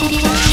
飛び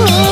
Oh.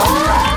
新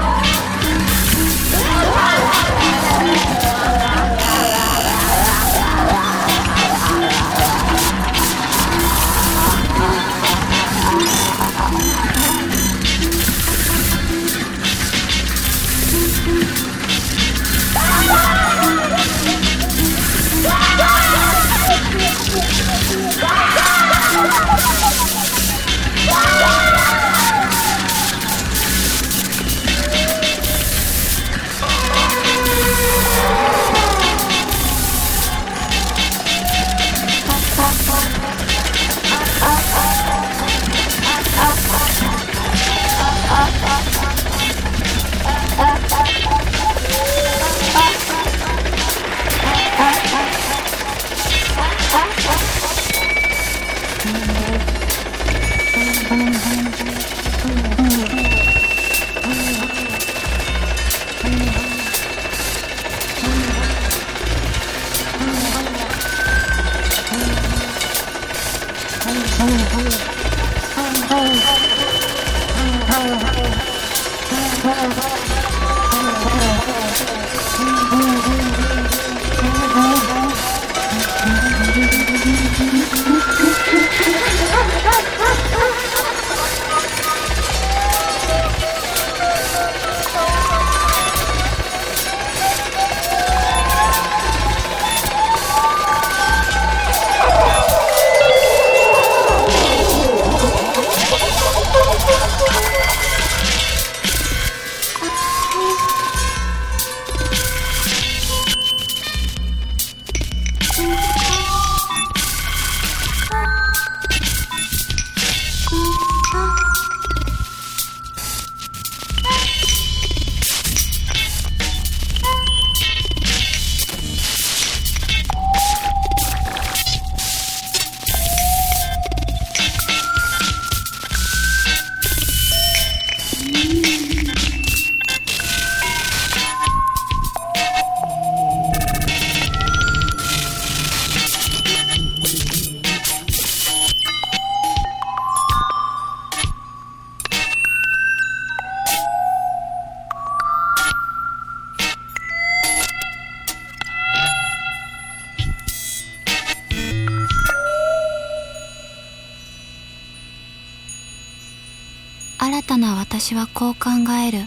な私はこう考える。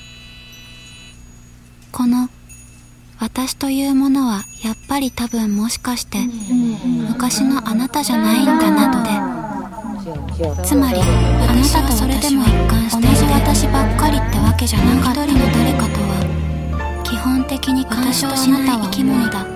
この私というものはやっぱり多分もしかして昔のあなたじゃないんだなって。つまりあなたとそれでも一貫して同じ私ばっかりってわけじゃなかった一人の誰かとは基本的に干渉しない生き物だった